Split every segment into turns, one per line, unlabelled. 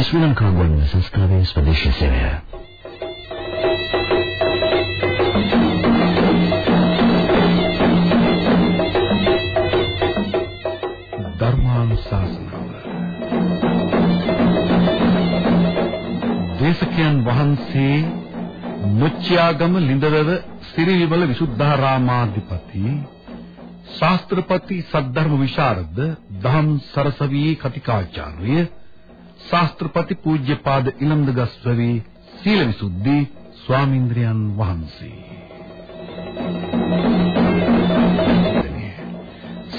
මේ ශ්‍රී ලංකා ගුවන් සංස්ථාවේ ස්වදේශීය සේවය.
ධර්මානුශාසනාව දේශකයන් වහන්සේ මුච්චයාගම ලිඳවැව සිරිවිමල විසුද්ධාරාමාධිපති ශාස්ත්‍රපති සද්ධර්ම විශාරද දහම් සරසවි කතිකාචාර්ය ශාස්ත්‍රපති පූජ්‍යපාද ඉලම්දගස්වැවි සීලවිසුද්ධි ස්වාමීන්ද්‍රයන් වහන්සේ.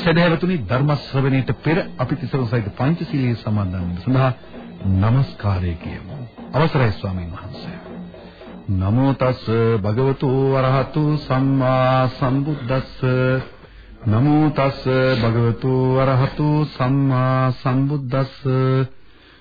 සදහැවතුනි ධර්ම ශ්‍රවණයට පෙර අපි තිසරණ සහිත පංචශීලයේ සමාදන් වීම සඳහා নমස්කාරය කියමු. අවසරයි ස්වාමීන් වහන්සේ. නමෝ තස් භගවතු වරහතු සම්මා සම්බුද්දස්ස. නමෝ තස් භගවතු වරහතු සම්මා සම්බුද්දස්ස.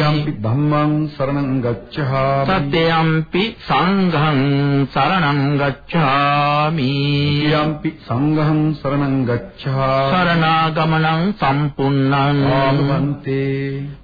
යම්පි ධම්මං සරණං ගච්ඡාමි.
තතියම්පි සංඝං සරණං ගච්ඡාමි.
යම්පි සංඝං සරණං ගච්ඡාමි.
සරණාගමනං සම්පුන්නං
ආමන්තේ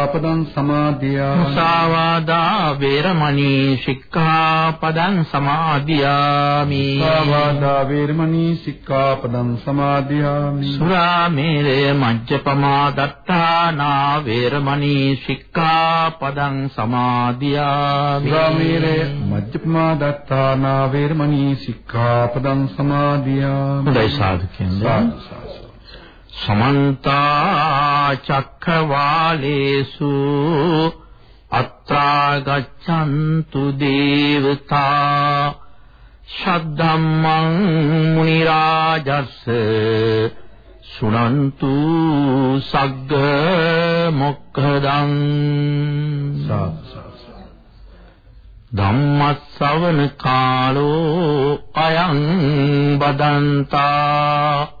සික්ඛාපදං සමාදියාමි
මුසාවාදා වේරමණී සික්ඛාපදං සමාදියාමි
සාවාදා වේරමණී සික්ඛාපදං සමාදියාමි
සුරාමේරය මජ්ජපමා දත්තානා වේරමණී සික්ඛාපදං සමාදියාමි
සුරාමේරය මජ්ජපමා දත්තානා වේරමණී සික්ඛාපදං සමාදියාමි
හොඳයි සාදු කියන්නේ සමන්ත චක්ඛවාලේසු අත්‍රා ගච්ඡන්තු දේවතා ශද්ධම්මං මුනි රාජස් සුනන්තු සග්ග මොක්ඛදං
සාදු සාදු
ධම්මස්සවන කාලෝ අයං බදන්තා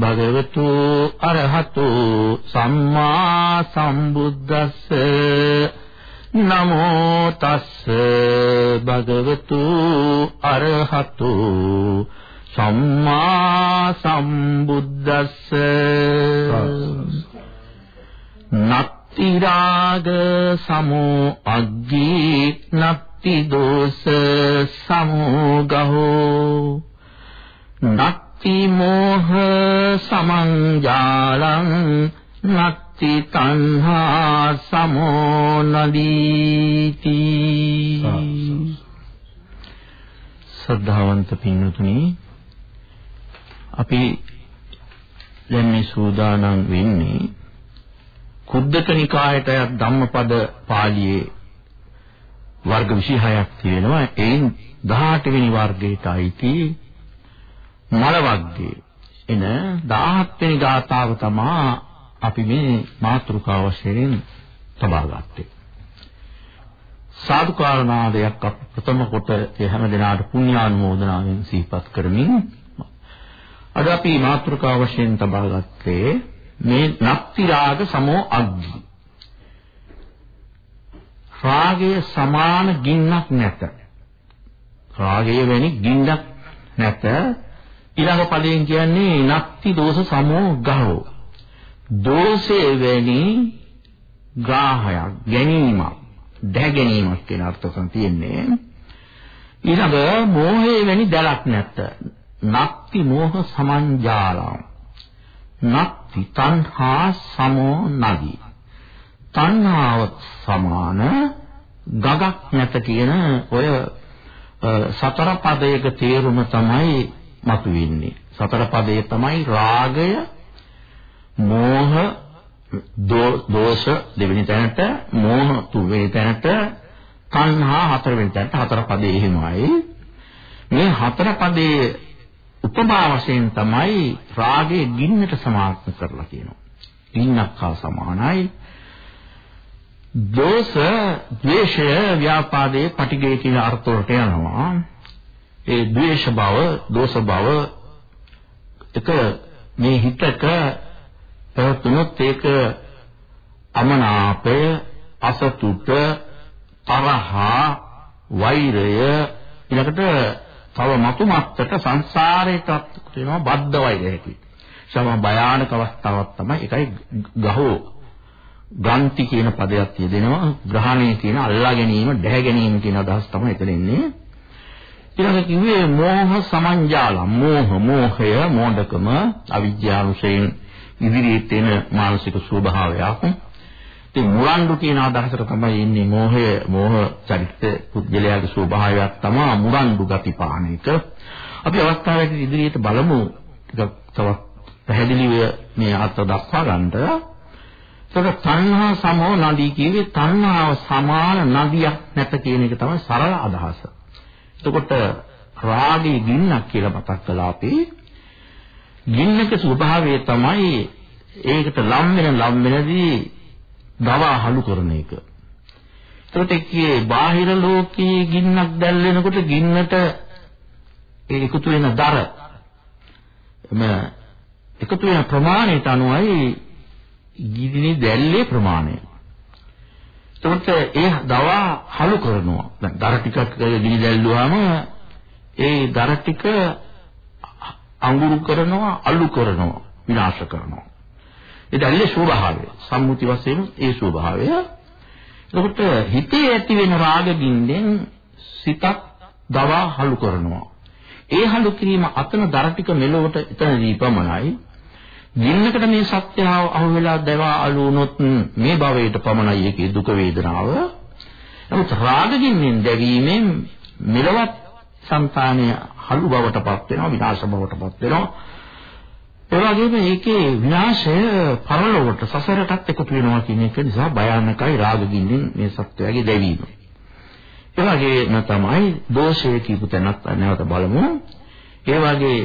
භගවතු අරහතෝ සම්මා සම්බුද්දස්ස නමෝ තස්ස භගවතු අරහතෝ සම්මා සම්බුද්දස්ස නත්ති රාග සමෝ අග්ගී නත්ති දෝස සමෝ ගහෝ නත්ති මෝහ සමංජාලං නත්ති තණ්හා සමෝ නදීති ශ්‍රද්ධාවන්ත පින්වතුනි අපි දැන් මේ සූදානම් වෙන්නේ කුද්දක නිකායට ධම්මපද පාළියේ වර්ග 26ක් තියෙනවා. එයින් 18 වෙනි වර්ගයට අයිති මල වර්ගයේ එන 17 වෙනි ගාථාව තමයි අපි මේ මාතෘකාව වශයෙන් තබා ගත්තේ. සාදුකාරනාදයක් අප ප්‍රථම කොට හැම දිනාට පුණ්‍යානුමෝදනාවෙන් සිහිපත් කරමින් අද අපි මාතෘකාව වශයෙන් තබා ගත්තේ මේ නක්ති රාග සමෝ අග්ගි. රාගය සමාන ගින්නක් නැත. රාගය වැනි ගින්නක් නැත. ඊළඟ පදයෙන් කියන්නේ නක්ති දෝෂ සමෝ ගහෝ. දෝෂේ වැනි ග්‍රාහයක් ගැනීමක් දැ ගැනීමක් කියන අර්ථකම් තියෙන්නේ. ඊළඟ මෝහයේ වැනි දැලක් නැත. නක්ති මෝහ සමංජාලම්. නක්ති තණ්හා සමෝ නදී. තණ්හාව සමාන ගගක් නැත කියන ඔය සතර පදයක තේරුම තමයි මතුවෙන්නේ. සතර පදයේ තමයි රාගය, මෝහ, දෝෂ දෙවෙනි තැනට, මෝහ තුන්වෙනි තැනට, තණ්හා හතරවෙනි තැනට හතර පදේ එහෙමයි. මේ හතර පදේ උපමා වශයෙන් තමයි රාගයේ ගින්නට සමාර්ථ කරලා කියනවා. ගින්නක් හා සමානයි. දෝෂ, ද්වේෂය, ව්‍යාපාදයේ පටිගය කියන අර්ථ වලට යනවා. ඒ ද්වේෂ බව, දෝෂ බව එක මේ හිතක පැවතුනොත් ඒක අමනාපය, අසතුට, තරහා, වෛරය ඊළඟට තව මතු මත්තට සංසාරයට වෙනවා බද්ධ වෛරය හැටි. සම භයානක අවස්ථාවක් තමයි ඒකයි ගහෝ ග්‍රන්ති කියන පදයක් තියෙනවා ග්‍රහණය කියන අල්ලා ගැනීම දැහැ ගැනීම කියන අදහස් තමයි එතන ඉන්නේ ඊළඟ කිව්වේ මෝහ සමංජාල මෝහ මෝහය මෝඩකම අවිද්‍යාවුසෙන් ඉදිරියට එන මානසික ස්වභාවයක් ඉතින් මුරණ්ඩු කියන අදහසට තමයි ඉන්නේ මෝහය මෝහ චරිත පුද්ගලයාගේ ස්වභාවයක් තමයි මුරණ්ඩු ගති පාන එක. අපි අවස්ථාවේදී ඉදිරියට බලමු ටිකක් තවත් පැහැදිලිව මේ අර්ථ දක්වා ගන්නට. ඒක තණ්හා සමෝ නදී කියවේ තණ්හාව සමාන නදියක් නැත කියන එක තමයි සරල අදහස. එතකොට රාගී ගින්නක් කියලා මතක් කළා අපි. ගින්නක ස්වභාවය තමයි ඒකට ලම් වෙන ලම් වෙනදී දවා හලු කරන එක. එතකොට ඒකේ බාහිර ලෝකයේ ගින්නක් දැල් වෙනකොට ගින්නට ඒ එකතු වෙන දර එම එකතු වෙන ප්‍රමාණයට අනුවයි ගිනි දැල්ලේ ප්‍රමාණය. එතකොට ඒ දවා හලු කරනවා. දැන් දර ටිකක් ගිනි දැල්ලුවාම ඒ දර ටික අඟුරු කරනවා, අලු කරනවා, විනාශ කරනවා. ඒ දැල්ලේ ස්වභාවය සම්මුති වශයෙන් ඒ ස්වභාවය එතකොට හිතේ ඇති වෙන රාග බින්දෙන් සිතක් දවා හලු කරනවා ඒ හලු කිරීම අතන දර ටික මෙලොවට එතනදී පමණයි ගින්නකට මේ සත්‍යව අහු වෙලා දවා අලු වුණොත් මේ භවයට පමණයි ඒකේ දුක වේදනාව නමුත් රාග ගින්නෙන් දැවීමෙන් මෙලවත් సంతානය හලු බවටපත් වෙනවා විනාශ බවටපත් වෙනවා ඒ වගේම ඒකේ විනාශය පරලොවට සසරටත් එකතු වෙනවා කියන එක නිසා භයානකයි රාගගින්නෙන් මේ සත්වයාගේ දැවීම. ඒ වගේම තමයි දෝෂය කියපු තැනත් නැවත බලමු. ඒ වගේ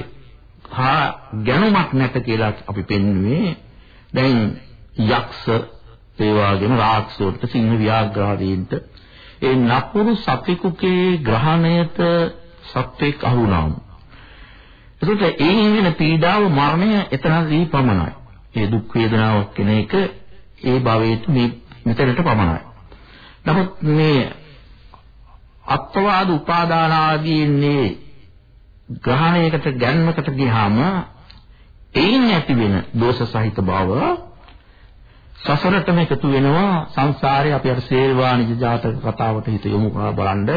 හා ගැනුමක් නැත කියලා අපි පෙන්වුවේ දැන් යක්ෂ ඒ වගේම රාක්ෂසෝට සිංහ ව්‍යාග්‍රාදීන්ට ඒ නපුරු සතෙකුගේ ග්‍රහණයට සත්වෙක් අහුණාම ඒකට ඒ වෙන පීඩාව මරණය එතනදී පමණයි. ඒ දුක් වේදනාවක් කෙන එක ඒ භවයට මේ මෙතනට පමණයි. නමුත් මේ අත්වාද උපාදාන ආදීන්නේ ග්‍රහණයකට ගැන්මකට ගියාම එයින් ඇති වෙන දෝෂ සහිත බව සසරටම එකතු වෙනවා සංසාරේ අපි අර සේවානිජ ජාතක කතාවට හිත යොමු කරලා බලන්න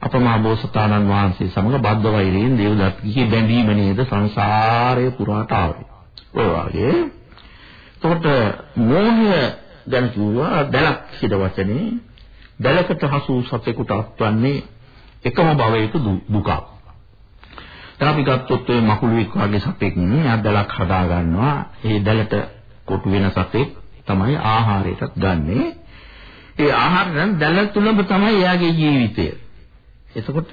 අපමහා බෝසතාණන් වහන්සේ සමග බද්ධ වෛරයෙන් දේවදත්තිගේ බැඳීම නේද සංසාරය පුරාට ආවේ. ඔය වගේ. එතකොට මෝහය ගැන කිව්වා දැලක් හිද වචනේ දැලකට හසු සතෙකුට අත්වන්නේ එකම භවයක දුකක්. දැන් අපි ගත්තොත් ඔය මකුළුවෙක් වගේ සතෙක් නේ දැලක් හදා ගන්නවා. ඒ දැලට කොටු වෙන සතෙක් තමයි ආහාරයටත් ගන්නෙ. ඒ ආහාර නම් දැල තුලම තමයි එයාගේ ජීවිතය. එතකොට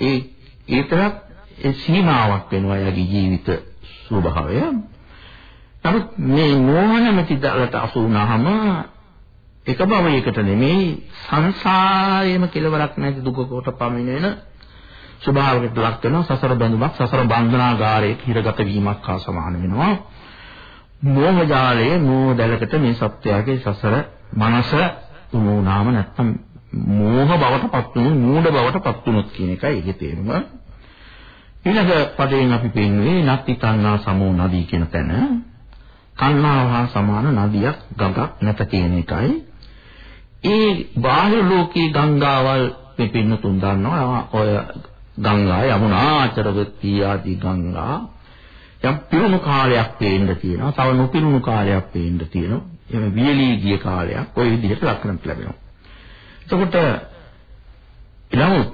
ඒ ඒතරක් ඒ සීමාවක් වෙනවා එයාගේ ජීවිත ස්වභාවය. නමුත් මේ මෝහනමැති දලට අසු වුණාම එක භවයකට නෙමෙයි සංසාරයේම කෙලවරක් නැති දුකකට පමිනෙන ස්වභාවයකට ලක් වෙනවා. සසර බඳුමක් සසර බන්ධනාගාරයක හිරගත වීමක් හා සමාන වෙනවා. මෝහ ජාලයේ මෝහ දැලකට මේ සත්‍යයේ සසර මනස උනුනාම නැත්තම් මෝහ බවට පත් වුණු මූඩ බවට පත් වුණොත් කියන එකයි ඒකේ තේරුම. ඊළඟ පදයෙන් අපි පෙන්වන්නේ නත්ති තණ්හා සමෝ නදී කියන තැන. තණ්හාව හා සමාන නදියක් ගඟක් නැත කියන එකයි. ඒ බාහිර ලෝකයේ ගංගාවල් මේ පින්නතුන් දන්නවා. ඔය ගංගා යමුනා චරවති ආදී ගංගා යම් පිරුණු කාලයක් පේන්න තියෙනවා තව නොපිරුණු කාලයක් පේන්න තියෙනවා එහෙම වියලී ගිය කාලයක් ওই විදිහට ලක්ෂණ ලැබෙනවා එතකොට නමුත්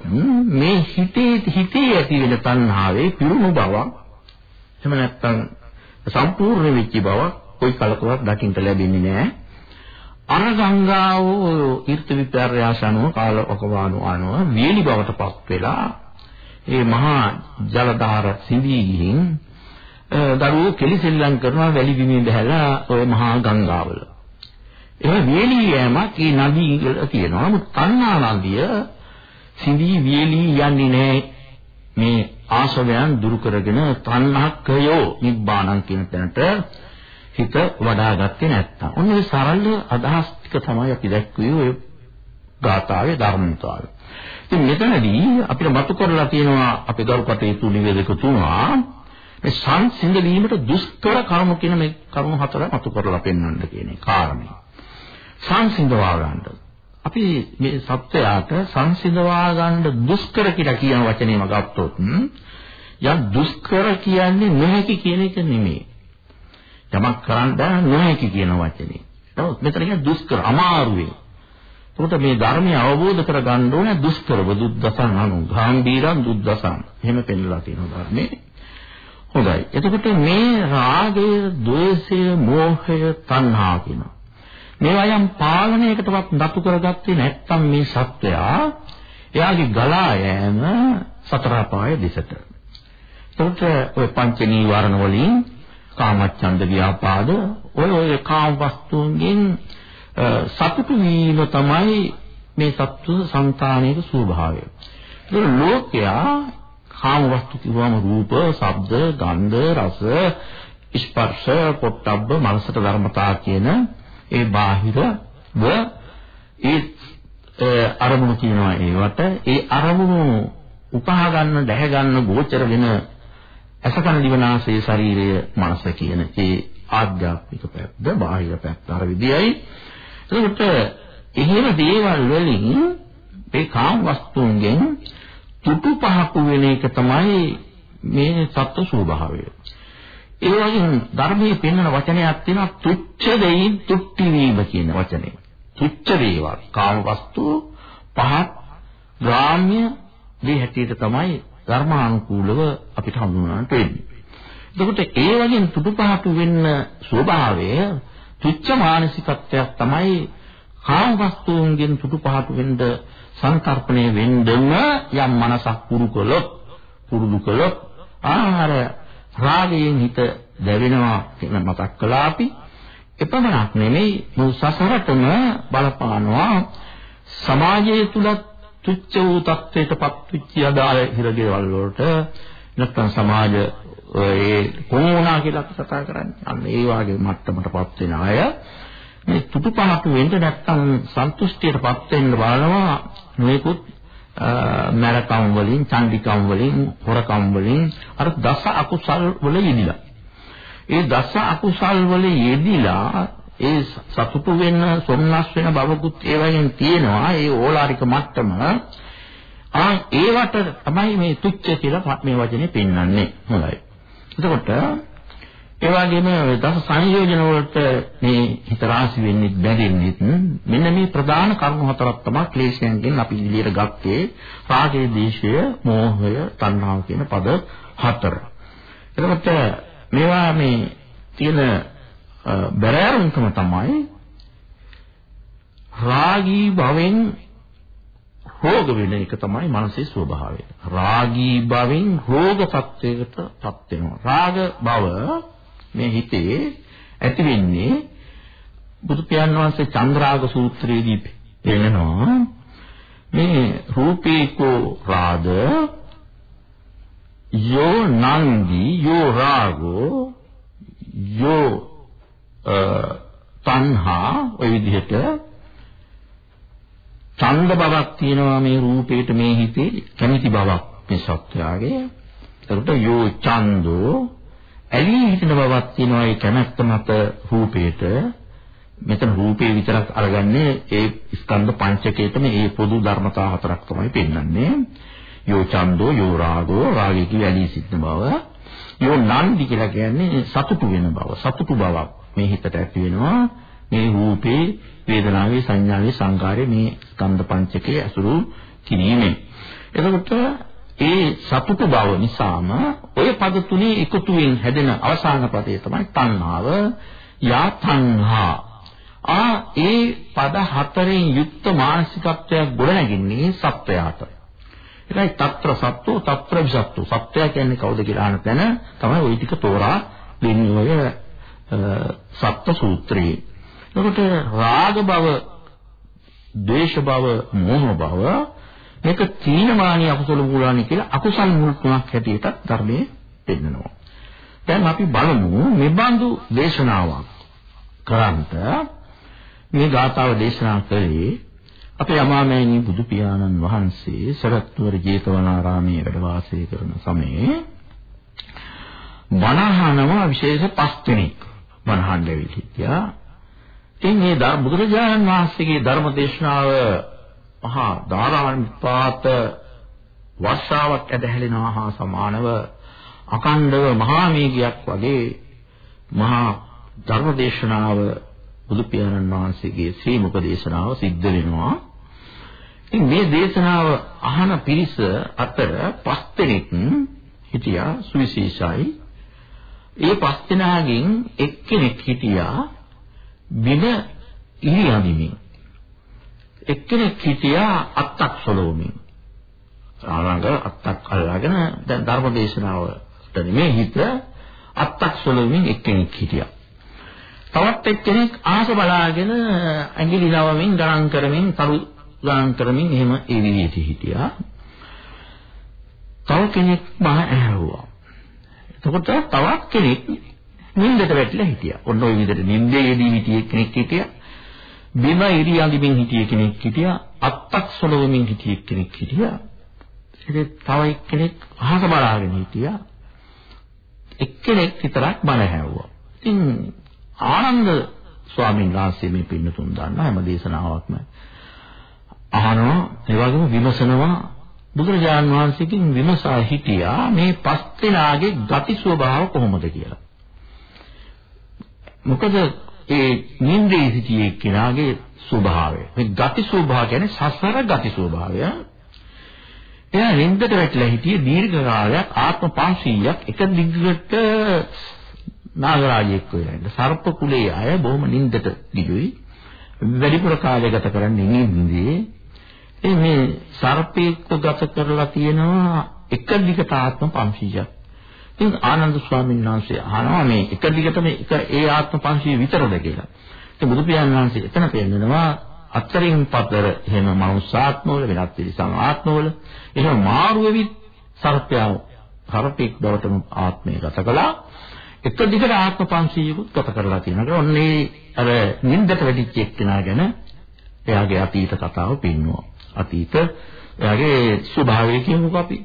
මේ හිතේ හිතේ ඇති වෙන තණ්හාවේ පිරුණු බව එහෙම නැත්නම් සම්පූර්ණ වෙච්ච බව કોઈ කලකවත් දකින්න ලැබෙන්නේ නැහැ අර ගංගාව ඊර්ත විපර්යාස අනුව කාල ඔකවානු අනුව වියලි බවටපත් වෙලා ඒ මහා ජල ධාර සිඳී ගිහින් දරුවෝ කෙලිසෙල්ලම් කරනවා වැලි බිමේ බහැලා ওই මහා ගංගාවල. ඒ වියලි යෑමක් ඒ නදී වල තියෙනවා. නමුත් කන්නා නදිය සිඳී වියලි යන්නේ නැහැ. මේ ආශවයන් දුරු කරගෙන තණ්හක්කයෝ නිබ්බාණං කියන තැනට හිත වඩා ගත්තේ නැත්තම්. ඔන්න ඒ සරල අදහස් ටික තමයි අපි දැක්කුවේ ඔය ගාථාවේ ධර්මතාවය. ඉතින් මෙතනදී අපිට මතු කරලා තියෙනවා අපේ ගරු කටයුතු නිවේදක තුමා මේ සංසිඳ වීමට දුෂ්කර කර්ම කියන මේ කර්ම හතර මතු කරලා පෙන්වන්න කියන කාරණේ. සංසිඳවා ගන්න. අපි මේ සත්‍යයට සංසිඳවා ගන්න දුෂ්කර කියලා කියන වචනේම ගත්තොත් යම් දුෂ්කර කියන්නේ නොහැකි කියන එක නෙමෙයි. යමක් කරන්න නොහැකි කියන වචනේ. නමුත් මෙතන කියන්නේ දුෂ්කර අමාරුවේ. එතකොට මේ ධර්මය අවබෝධ කරගන්න ඕනේ දුෂ්කරව දුද්දසන් අනු ගාම්භීරං දුද්දසන්. එහෙම පෙන්නලා තියෙනවා ධර්මයේ. හොඳයි. එතකොට මේ රාගය, ద్వේෂය, මෝහය, තණ්හා කියන මේවා යම් පාලනයකටවත් නතු කරගත්තේ නැත්නම් මේ සත්වයා එයාගේ ගලා යෑම සතර පාය දිසට. එතකොට ඔය පංච නීවරණ වලින් කාමච්ඡන්ද ව්‍යාපාද ඔය ඔය කාම වස්තුන්ගෙන් සතුටු වීම තමයි මේ සත්ව సంతානයේ ස්වභාවය. ඒක ලෝකයා කාම වස්තු කිව්වම රූප, ශබ්ද, ගන්ධ, රස, ස්පර්ශ, පොට්ටබ්බ, මනසට ධර්මතා කියන ඒ බාහිර ව ඒ අරමුණු කියනවා ඒවට ඒ අරමුණු උපහා ගන්න, දැහැ ගන්න, ගෝචර වෙන අසකන දිවනාසයේ ශරීරය මනස කියන ඒ ආධ්‍යාත්මික පැත්ත බාහිර පැත්ත අර විදියයි එතකොට එහෙම දේවල් වලින් ඒ කාම වස්තුන්ගෙන් තුටු පහකු වෙන එක තමයි මේ සත්ව ස්වභාවය. ඒ වගේම ධර්මයේ පෙන්වන වචනයක් තියෙනවා තුච්ඡ දෙයින් තුට්ටි වීම කියන වචනේ. තුච්ඡ දේවල් කාම වස්තු පහක් ග්‍රාම්‍ය මේ හැටියට තමයි ධර්මානුකූලව අපිට හඳුනන්නට වෙන්නේ. එතකොට ඒ වගේ තුඩුපහට වෙන්න ස්වභාවය තුච්ච මානසිකත්වයක් තමයි කාම වස්තුන්ගෙන් තුඩුපහට වෙන්න සංකල්පණය වෙන්නම යම් මනසක් පුරු කළොත් පුරුදු කළොත් ආහාර රාගයෙන් හිත දැවෙනවා කියන මතක් කළා අපි. එපමණක් නෙමෙයි මේ සසරටම බලපානවා සමාජයේ තුලත් තුච්ච වූ තත්ත්වයටපත් වෙච්ච අදාළ හිරගෙවල් වලට නැත්නම් සමාජ ඒ කොමුණා කියලා අපි කතා කරන්නේ. අන්න ඒ වාගේ මට්ටමටපත් වෙන අය මේ තුටුපහට වෙන්න නැත්නම් සන්තුෂ්ටියටපත් වෙන්න බලනවා. මේකුත් මරකම් වලින්, චණ්ඩිකම් වලින්, හොරකම් වලින් අර දස අකුසල් වල යෙදිලා. ඒ දස අකුසල් වල යෙදිලා ඒ සතුටු වෙන්න සොම්නස් වෙන බවකුත් ඒවයින් තියෙනවා. ඒ ඕලාරික මට්ටම. ආ ඒවට තමයි මේ තුච්ච කියලා මේ වචනේ පෙන්වන්නේ. හොඳයි. එතකොට ඒ වගේම දස සංයෝජන වලට මේ හිත රාශි වෙන්නේ බැඳෙන්නේ මෙන්න මේ ප්‍රධාන කරුණු හතරක් තමයි ක්ලේශයන්ගෙන් අපි ඉදිරියට ගත්තේ රාගය, දේශය, මෝහය, තණ්හාව කියන පද හතර. එතකොට මේවා මේ තියෙන බැරෑරුම්කම තමයි රාගී භවෙන් රෝග වෙන එක තමයි මනසේ ස්වභාවය. රාගී භවෙන් රෝග තත්වයකටපත් වෙනවා. රාග භව මේ හිතේ ඇති වෙන්නේ බුදු පියාණන් වහන්සේ චන්ද්‍රාග සූත්‍රයේදී පෙන්නනවා මේ රූපේකෝ රාග යෝ නන්දි යෝ රාගෝ යෝ තණ්හා ඔය විදිහට ඡන්ද බවක් තියෙනවා මේ රූපේට මේ හිතේ කැමැති බවක් මේ සත්‍යයේ. එතකොට යෝ ඡන්தோ ඇලී හිටින බවක් තියෙනවා ඒ කැමැත්ත මත රූපේට. මෙතන රූපේ විතරක් අරගන්නේ ඒ ස්කන්ධ පංචකයේතම ඒ පොදු ධර්මතා හතරක් තමයි පෙන්වන්නේ. යෝ ඡන්தோ යෝ රාගෝ රාගී කිය ඇලී සිටින බව. යෝ නන්දි කියලා කියන්නේ සතුටු වෙන බව සතුටු බවක් මේ හිතට ඇති වෙනවා. මේ රූපේ වේදනාවේ සංඥාවේ සංකාරයේ මේ ස්කන්ධ පංචකයේ අසුරු කිරීමෙන්. එතකොට ඒ සතුට බව නිසාම ඔය පද තුනේ එකතු වෙන හැදෙන අවසාන පදය තමයි තණ්හාව යා තණ්හා. ආ ඒ පද හතරෙන් යුක්ත මානසිකත්වයක් ගොඩනැගින්නේ සත්වයාට. ඒකයි తත්‍ර සත්තු తත්‍ර විසත්තු. සත්වයා කියන්නේ කවුද කියලා අහන තැන තමයි ওই ටික තෝරා දෙන්නේ ඔය සත්ත්ව සූත්‍රයේ. එතකොට රාග බව, ද්වේෂ බව, මෝහ බව මේක තීනමානී අකුසල මූලානි කියලා අකුසල් මුල් තුනක් හැටියට ධර්මයේ පෙන්නනවා. දැන් අපි බලමු මෙබඳු දේශනාවක් කරන්ට මේ ගාථාව දේශනා කළේ අපේ අමාමෑණී බුදු පියාණන් වහන්සේ සරත්වර ජේතවනාරාමයේ වැඩ වාසය කරන සමයේ බණහනවා විශේෂ පස් දෙනෙක් බණහන් දෙවිලි හිටියා ඉතින් මේ බුදුරජාණන් වහන්සේගේ ධර්ම දේශනාව මහා ධාරානිපාත වර්ෂාවක් ඇදහැලෙනවා හා සමානව අකණ්ඩව මහා මේඝයක් වගේ මහා ධර්ම දේශනාව බුදු පියාණන් වහන්සේගේ ශ්‍රී මුඛ දේශනාව සිද්ධ වෙනවා. ඉතින් මේ දේශනාව අහන පිරිස අතර පස් දෙනෙක් හිටියා සුවිශේෂයි. ඒ පස් දෙනාගෙන් එක්කෙනෙක් හිටියා බිම ඉරි අඳිමින් එක්කෙනෙක් හිටියා අත්තක් සොලවමින් ආරංග අත්තක් අල්ලාගෙන දැන් ධර්ම දේශනාවට නෙමෙයි හිත අත්තක් සොලවමින් එක්කෙනෙක් හිටියා. තවත් එක්කෙනෙක් ආස බලාගෙන ඇඟිලි නවමින් ගණන් කරමින් තරු ගණන් කරමින් එහෙම ඒ විදිහට හිටියා. තව කෙනෙක් මහ ඇහැව්වා. එතකොට තවත් කෙනෙක් නින්දට වැටිලා හිටියා. ඔන්න ඔය විදිහට නින්දේදී හිටියේ කෙනෙක් හිටියා. බිම ඉරි අඳිමින් හිටියේ කෙනෙක් හිටියා. අත්තක් සොලවමින් හිටියේ කෙනෙක් හිටියා. ඉතින් තව එක්කෙනෙක් අහස බලාගෙන හිටියා. එක්කෙනෙක් විතරක් බල හැව්වා. ඉතින් ආනන්ද ස්වාමීන් වහන්සේ මේ පින්නතුන් දන්න හැම දේශනාවක්ම අහනවා ඒ වගේම විමසනවා බුදුරජාණන් වහන්සේකින් විමසා හිටියා මේ පස් දෙනාගේ ගති ස්වභාව කොහොමද කියලා. මොකද ඒ නින්දේ සිටියේ කෙනාගේ ස්වභාවය. මේ ගති ස්වභාවය කියන්නේ සසර ගති ස්වභාවය. එයා නින්දට වැටලා හිටියේ දීර්ඝ කාලයක් ආත්ම 500ක් එක දිගට නාගරාජයෙක් වෙලා ඉන්න. සර්ප කුලයේ අය බොහොම නින්දට ගියුයි. වැඩිපුර කාලය ගත කරන්නේ නින්දේ. ඒ මේ සර්පෙක්ව ගත කරලා තියෙනවා එක දිගට ආත්ම 500ක්. ඉතින් ආනන්ද ස්වාමීන් වහන්සේ අහනවා මේ එක දිගටම එක ඒ ආත්ම 500 විතරද කියලා. ඉතින් බුදු පියාණන් වහන්සේ එතන පෙන්නනවා අත්තරින් පතර එහෙම මනුස්සාත්මවල වෙනත් තිරිසන් ආත්මවල එහෙම මාරු වෙවි සර්පයා සර්පෙක් බවටම ආත්මය ගත කළා. එක දිගට ආත්ම 500කුත් ගත කරලා තියෙනවා. ඔන්නේ අර නින්දට වැඩිච්ච එක්කෙනා ගැන එයාගේ අතීත කතාව පෙන්වුවා. අතීත එයාගේ ස්වභාවය කියමුකෝ අපි.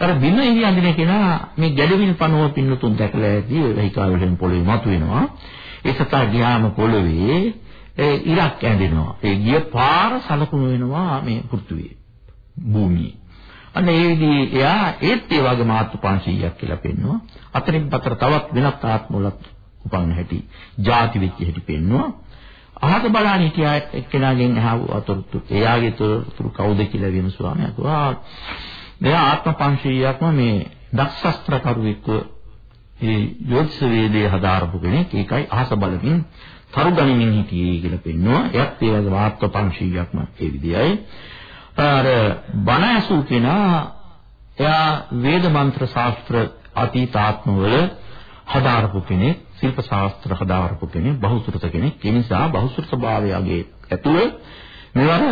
අර බිම ඉරි අඳින කෙනා මේ ගැඩවිල් පණුව පින්නතුන් දැකලා ඇති වෙහිකාල් වලින් පොළවේ මතුවෙනවා. ඒ සතා ගියාම පොළවේ ඒ ඉරක් ඇඳෙනවා. ඒ ගිය පාර සලකුණු වෙනවා මේ පෘථුවියේ. භූමියේ. අන්න ඒ විදිහේ එයා ඒත් ඒ වගේ මාත්‍ර 500ක් කියලා පෙන්නවා. අතරින් පතර තවත් වෙනත් ආත්මවලත් උපන්න හැටි, ಜಾති වෙච්ච හැටි පෙන්නවා. අහක බලන්න හිටියා එක්කෙනාගෙන් අහව අතොරතු එයාගේ තොරතුරු කවුද කියලා විමසුවාම අහුවා මෙයා ආත්ම 500ක්ම මේ දක්ෂස්ත්‍රකරුවෙක්ව ඒ යෝත්ස වේදේ හදාරපු කෙනෙක් ඒකයි අහස බලමින් තරු ගනිමින් හිටියේ කියලා පෙන්නවා. එයත් ඒ වගේ වාර්ත 500ක්ම ඒ විදියයි. අර බණ ඇසූ කෙනා එයා වේද මන්ත්‍ර ශාස්ත්‍ර අතීතාත්මවල හදාරපු කෙනෙක්, ශිල්ප ශාස්ත්‍ර හදාරපු කෙනෙක්, බහුසුරත කෙනෙක්. ඒ නිසා බහුසුරත භාවයගේ ඇතුළේ මෙවර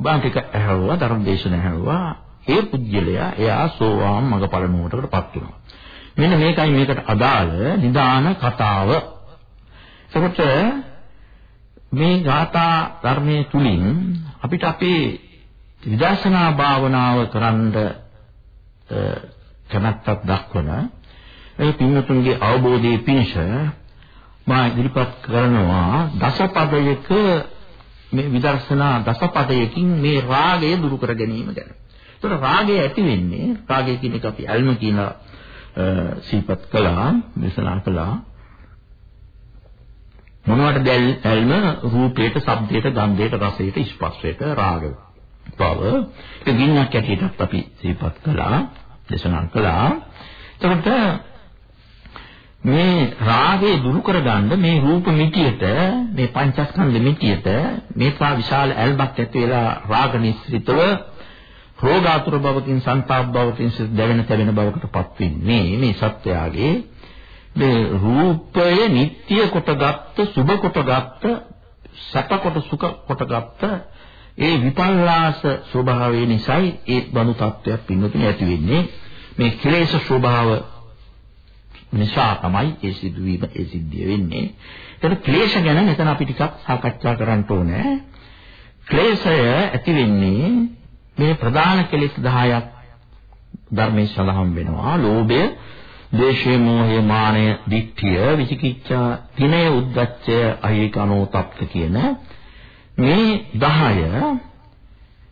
බණ ටික ඇහුවා, ධර්ම දේශන ඇහුවා. ඒ පුජ්‍යලයා එයා සෝවාන් මඟපල නුවරටපත් වෙනවා. මෙන්න මේකයි මේකට අදාළ නිදාන කතාව. එතකොට මේ ගාථා ධර්මයේ තුලින් අපිට අපේ විදර්ශනා භාවනාව කරන්න කැමැත්තක් දක්වන ඒ පින්වතුන්ගේ අවබෝධයේ පිණිස මා ඉදිරිපත් කරනවා දසපදයක මේ විදර්ශනා දසපදයකින් මේ රාගය දුරු කර ගැනීම ගැන. ඒතර රාගය ඇති වෙන්නේ රාගය කියන එක අපි අල්ම කියන සීපත් කළා, දේශනා කළා. මොනවට දැල්ම රූපයට, ශබ්දයට, ගන්ධයට, රසයට, ස්පර්ශයට රාගය. බව ඒ ගින්නක් ඇටියටත් අපි සීපත් කළා, දේශනා කළා. එතකොට මේ රාගය දුරු කරගන්න මේ රූප මිටියට මේ පංචස්කන්ධ මිටියට මේකා විශාල ඇල්බක් ඇති වෙලා රාග නිස්ෘතව රෝගාතුර භවකින් සංතාප භවකින් සිත දැවෙන තැවෙන භවකටපත් වෙන්නේ මේ සත්‍යයගේ මේ රූපය නිට්ටිය කොටගත් සුභ කොටගත් සැප කොට සුඛ කොටගත් ඒ විපල්ලාස ස්වභාවය නිසායි ඒ බඳු තත්වයක් පින්නතුනේ ඇති වෙන්නේ මේ කෙලෙස් ස්වභාව නිසා තමයි ඒ සිදුවීම ඒ සිද්ධිය වෙන්නේ. එතන ක්ලේශ ගැන මෙතන අපි ටිකක් සාකච්ඡා කරන්න ඕනේ. ක්ලේශය ඇති වෙන්නේ මේ ප්‍රධාන කෙලෙස් 10ක් ධර්මයේ සඳහන් වෙනවා. ලෝභය, ද්වේෂය, මෝහය, මානය, දික්ඨිය, විචිකිච්ඡා, තිනය, උද්ධච්චය, අහිකනෝ තප්ත කියන මේ 10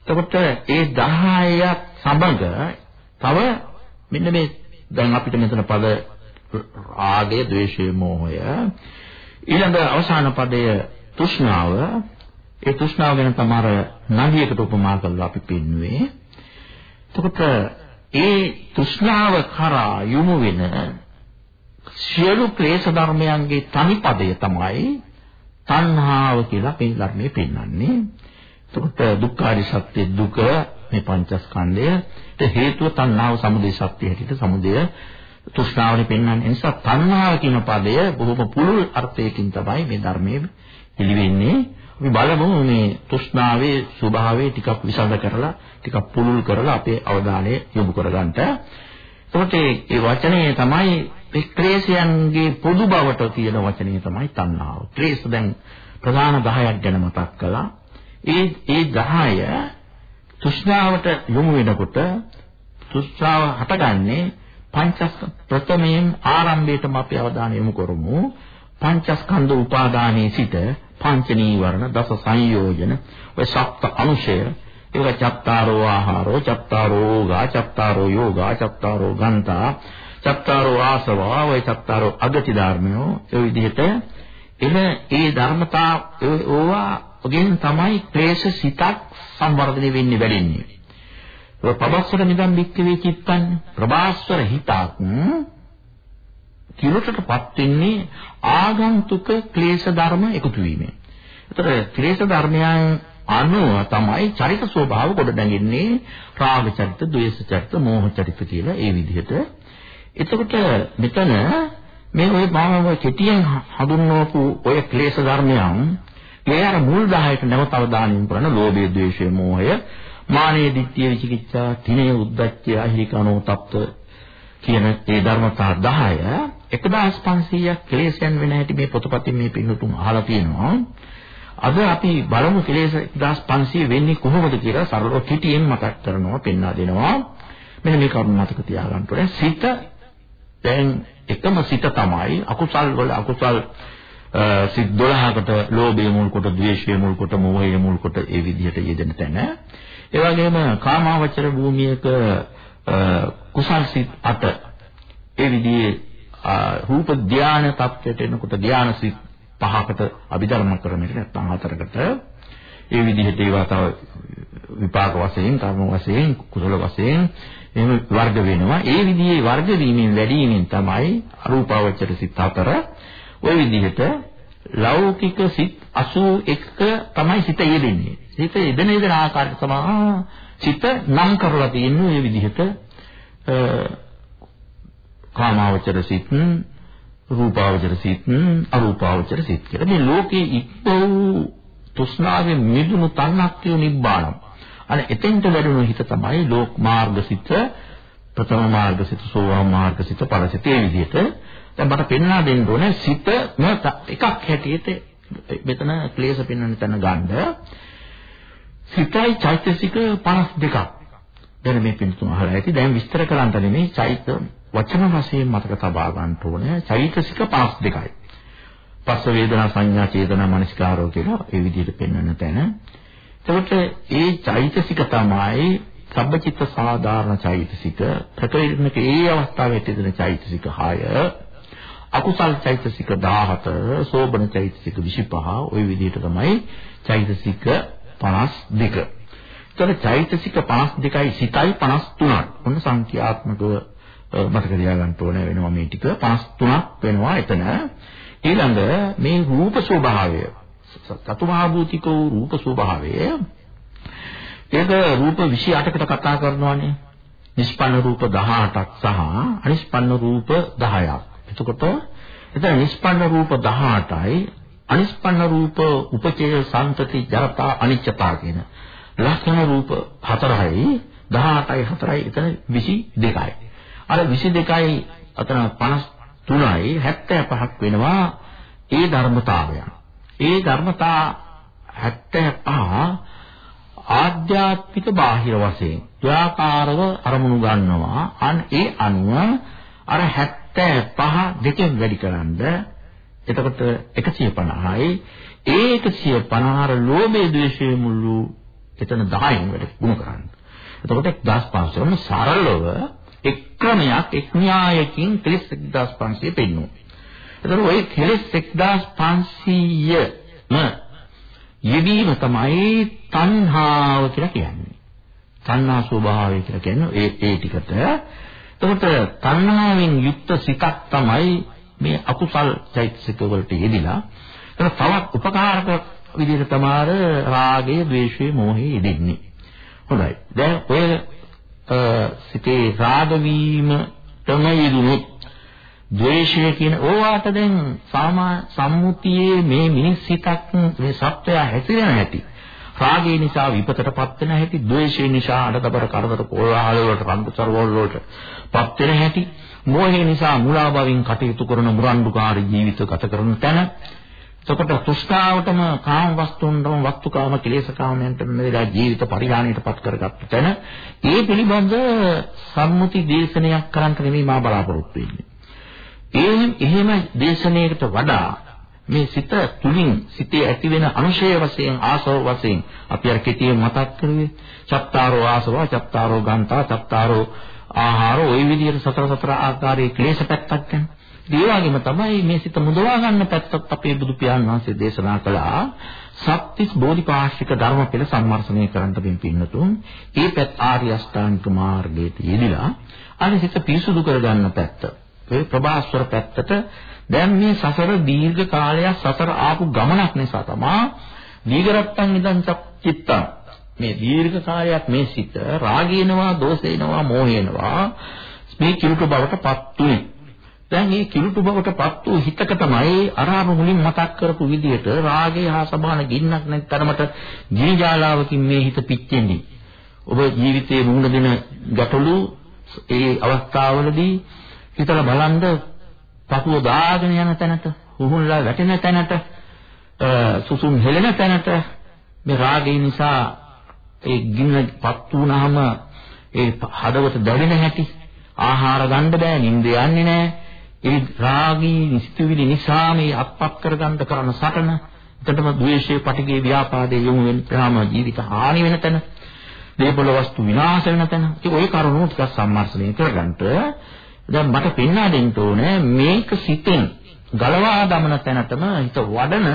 එතකොට ඒ 10ක් සමග තව මෙන්න මේ දැන් අපිට මෙතන පද රාගය, ද්වේෂය, මෝහය. ඊළඟ අවසාන පදය තෘෂ්ණාව. ඒ තෘෂ්ණාව ගැන තමර නදියකට උපමා කරලා අපි පෙන්වුවේ. එතකොට ඒ තෘෂ්ණාව කරා යොමු වෙන සියලු ක්ලේශ ධර්මයන්ගේ තනිපදය තමයි තණ්හාව කියලා මේ ධර්මයේ පෙන්වන්නේ. එතකොට දුක්ඛාරි සත්‍ය දුක මේ පංචස්කන්ධයට හේතුව තණ්හාව සමුදය සත්‍ය හැටියට සමුදය තෘෂ්ණාවනේ පෙන්වන්නේ. නිසා තණ්හාව කියන පදය බොහොම පුළුල් අර්ථයකින් තමයි මේ ධර්මයේ පිළිවෙන්නේ. අපි බලමු මේ තෘෂ්ණාවේ ස්වභාවය ටිකක් විසඳ කරලා ටිකක් පුළුල් කරලා අපේ අවධානය යොමු කරගන්නට. එතකොට මේ වචනේ තමයි මේ ක්ලේශයන්ගේ පොදු බවට තියෙන වචනේ තමයි තණ්හාව. ක්ලේශ දැන් ප්‍රධාන 10ක් ගැන මතක් කළා. ඒ ඒ 10 තෘෂ්ණාවට යොමු වෙනකොට තෘෂ්ණාව හටගන්නේ පංචස්ක ප්‍රථමයෙන් ආරම්භයටම අපි අවධානය යොමු කරමු. පංචස්කන්ධ උපාදානයේ සිට පංච නීවරණ දස සංයෝජන ඔය සප්ත අනුශය ඒක චත්තාරෝ ආහාරෝ චත්තාරෝ ගා චත්තාරෝ යෝගා චත්තාරෝ ගන්තා චත්තාරෝ ආසවා ඔය චත්තාරෝ අගති ධර්මයෝ ඒ විදිහට එන ඒ ධර්මතා ඕවා ඔගෙන් තමයි ක්ලේශ සිතක් සංවර්ධනය වෙන්නේ වැඩෙන්නේ. ඔය පබස්සර නිදන් වික්කවේ චිත්තන් ප්‍රභාස්වර හිතක් කිලුටටපත් වෙන්නේ ආගන්තුක ක්ලේශ ධර්ම එකතු වීමෙන්. ඒතර ක්ලේශ ධර්මයන් අනුව තමයි චරිත ස්වභාව කොට නැගෙන්නේ රාග චරිත, ද්වේෂ චරිත, මෝහ චරිත කියලා ඒ විදිහට. එතකොට මෙතන මේ ඔය මානව කෙටියෙන් හඳුන්වපු ඔය ක්ලේශ ධර්මයන් ඒ අර මුල් 10ට නැවත අවධානය යොමු කරන ලෝභය, ද්වේෂය, මෝහය, මානීය දිට්ඨිය, විචිකිච්ඡා, තිනය, උද්ධච්චය, අහිරිකනෝ තප්ත කියන ඒ ධර්මතා 10 1500ක් ක්ලේශයන් වෙන හැටි මේ පොතපතින් මේ පින්නතුන් අහලා තියෙනවා. අද අපි බලමු ක්ලේශ 1500 වෙන්නේ කොහොමද කියලා සරලව කෙටියෙන් මතක් කරනවා, පෙන්වා දෙනවා. මෙන්න මේ කරුණ මතක තියාගන්න ඕනේ. සිත දැන් එකම සිත තමයි අකුසල් වල අකුසල් සිත් 12කට ලෝභය මුල් කොට, ද්වේෂය මුල් කොට, මෝහය මුල් කොට ඒ විදිහට යෙදෙන තැන. ඒ වගේම කාමාවචර භූමියක කුසල් සිත් 8 ඒ විදිහේ රූප ධානය තත්ත්වයට එනකොට ධාන සිත් පහකට අභිධර්ම ක්‍රමයකට නැත්නම් හතරකට. ඒ විදිහට ඒවා තව විපාක වශයෙන් කර්ම වශයෙන් කුසල වශයෙන් එහෙම වර්ග වෙනවා. ඒ විදිහේ වර්ග වීමෙන් වැඩි වීමෙන් තමයි අරූපාවචර සිත් හතර. ওই විදිහට ලෞකික සිත් 81 තමයි සිත යෙදෙන්නේ. සිත යෙදෙන යෙදෙන ආකාරයට තමයි සිත නම් කරලා තියෙන්නේ. මේ විදිහට කාමාවචර සිත්, රූපාවචර සිත්, අරූපාවචර සිත් කියලා. මේ ලෝකේ ඉක්බවූ තෘෂ්ණාවෙන් මිදුණු තණ්හක්තිය නිබ්බාණම්. අනේ එතෙන්ට වැඩුණු හිත තමයි ලෝක මාර්ගසිත, ප්‍රථම මාර්ගසිත, සෝවාන් මාර්ගසිත, ඵලසිත ඒ විදිහට දැන් මට පෙන්වා දෙන්න ඕනේ සිත එකක් හැටියට මෙතන ක්ලේශ පෙන්වන්න තැන ගන්න. සිතයි චෛතසික 52ක්. දැන් මේ පින්තුන් අහලා ඇති. දැන් විස්තර කරන්න නෙමෙයි චෛත වචන වශයෙන් මතක තබා ගන්න ඕනේ. චෛතසික 52යි. පස්ස වේදනා සංඥා චේතනා මනස්කාරෝ කියලා ඒ විදිහට පෙන්වන්න තැන. එතකොට ඒ චෛතසික තමයි සබ්බචිත්ත සාධාරණ චෛතසික ප්‍රකේතනක ඒ අවස්ථාවේ තිබෙන චෛතසික 6 අකුසල් චෛතසික 17 සෝබන චෛතසික 25 ওই විදිහට තමයි චෛතසික 52. එතකොට චෛතසික 52යි සිතයි 53ක්. ඔන්න සංඛ්‍යාත්මකව මතක තියාගන්න ඕනේ වෙනවා මේ ටික 53ක් වෙනවා එතන. ඊළඟ මේ රූප ස්වභාවය සතුමාභූතික වූ රූප ස්වභාවය ඒක රූප 28කට කතා කරනවානේ. නිෂ්පන්න රූප 18ක් සහ අනිෂ්පන්න රූප 10ක්. එතකොට එතන නිෂ්පන්න රූප 18යි අනිෂ්පන්න රූප උපචේ සම්තති ජරතා අනිච්චතා කියන ලක්ෂණ රූප 4යි 18යි 4යි එතන 22යි. අර 22යි අතන 53යි 75ක් වෙනවා ඒ ධර්මතාවයන්. ඒ ධර්මතා 75 ආධ්‍යාත්මික බාහිර වශයෙන් ක්‍රියාකාරව අරමුණු ගන්නවා. අන් ඒ අනුව අර 75 දෙකෙන් වැඩි කරන්ද එතකොට 150යි ඒ 150 අර ලෝභයේ ද්වේෂයේ මුළු එතන 10න් වැඩි ගුණ කරන්න. එතකොට 1500 වන සරලව එක් ක්‍රමයක් එක් න්‍යායකින් කෙලෙස් 1500 පෙන්වනවා. එතකොට ওই කෙලෙස් 1500 ම යෙදීම තමයි තණ්හාව කියලා කියන්නේ. තණ්හා ස්වභාවය කියලා කියන්නේ ඒ ඒ ටිකට. එතකොට තණ්හාවෙන් යුක්ත සිතක් තමයි මේ අකුසල් චෛතසික වලට යෙදිලා. ඒක තවත් උපකාරක විදිහට තමයි රාගය, ద్వේෂය, මෝහය යෙදෙන්නේ. හොඳයි. දැන් ඔය සිතේ රාග වීම තමයි යෙදුනොත් ද්වේෂය කියන ඕවාට දැන් සාමා සම්මුතියේ මේ මිනිස් හිතක් මේ සත්‍යය හැසිරෙන හැටි රාගය නිසා විපතටපත් වෙන හැටි ද්වේෂය නිසා අඩතබර කරදර කෝලාහල වලට රණ්ඩුතර වලට පත් වෙන හැටි මෝහය නිසා මුලාභාවයෙන් කටයුතු කරන මුරණ්ඩුකාරී ජීවිත ගත කරන තැන එතකොට තෘෂ්ණාවටම කාම වස්තුන්ටම වස්තුකාම කෙලෙසකාමයන්ට මෙලා ජීවිත පරිහානියටපත් කරගත්ත තැන ඒ පිළිබඳ සම්මුති දේශනයක් කරන්න නෙමෙයි මා බලාපොරොත්තු වෙන්නේ ඒ එහෙම දේශනාවකට වඩා මේ සිත තුලින් සිතේ ඇතිවෙන අනුශය වශයෙන් ආසව වශයෙන් අපි අර කෙටියෙන් මතක් කරුවේ චත්තාරෝ ආසව චත්තාරෝ ගන්තා චත්තාරෝ ආහාරෝ ওই විදිහට සතර සතර ආකාරයේ ක්ලේශ පැත්තක් ගන්න. ඒ වගේම තමයි මේ සිත මුදවා ගන්න පැත්තත් අපේ බුදු පියාණන් වහන්සේ දේශනා කළා. සත්‍තිස් බෝධිපාශික ධර්ම පෙළ සම්මර්ෂණය කරන්න බින් පින්නතුන්. ඒ පැත් ආර්ය අෂ්ටාංගික මාර්ගයේ යෙදিলা අර සිත පිරිසුදු කරගන්න පැත්ත. ඒ ප්‍රභාස්වර පැත්තට දැන් මේ සසර දීර්ඝ කාලයක් සසර ආපු ගමනක් නිසා තමා දීඝරත්තන් ඉඳන් චිත්තං. මේ දීර්ඝ කාලයක් මේ සිත රාගේනවා දෝෂේනවා මෝහේනවා මේ කිලුට බවට පත් උනේ. දැන් මේ කිලුට බවට පත් වූ හිතක තමයි අරාම මුලින් මතක් කරපු විදිහට රාගය හා සමාන ගින්නක් නැති තරමට ගිනි ජාලාවකින් මේ හිත පිච්චෙන්නේ. ඔබ ජීවිතයේ මුහුණ දෙන ගැටලු ඒ අවස්ථාවවලදී හිතලා බලන්න පපුව දාගෙන යන තැනට උහුල්ලා වැටෙන තැනට සුසුම් හෙලෙන තැනට මේ රාගය නිසා ඒ ගින්නපත් වුණාම ඒ හදවත දැවෙන හැටි ආහාර ගන්න බෑ නිින්ද යන්නේ නෑ. ඒ රාගී නිස්තුවිලි නිසා මේ අත්පත් කරගන්න කරන සටන එතනම ද්වේෂයේ පටිගේ ව්‍යාපාදයේ යොමු වෙනම ජීවිත හානි වෙන තැන දේපල වස්තු විනාශ වෙන තැන ඒ ওই කරුණු ටිකක් සම්මර්ෂණය කරගන්නට දැන් මට පෙන්වා දෙන්න ඕනේ මේක සිතෙන් ගලවා දමන තැනටම හිත වඩන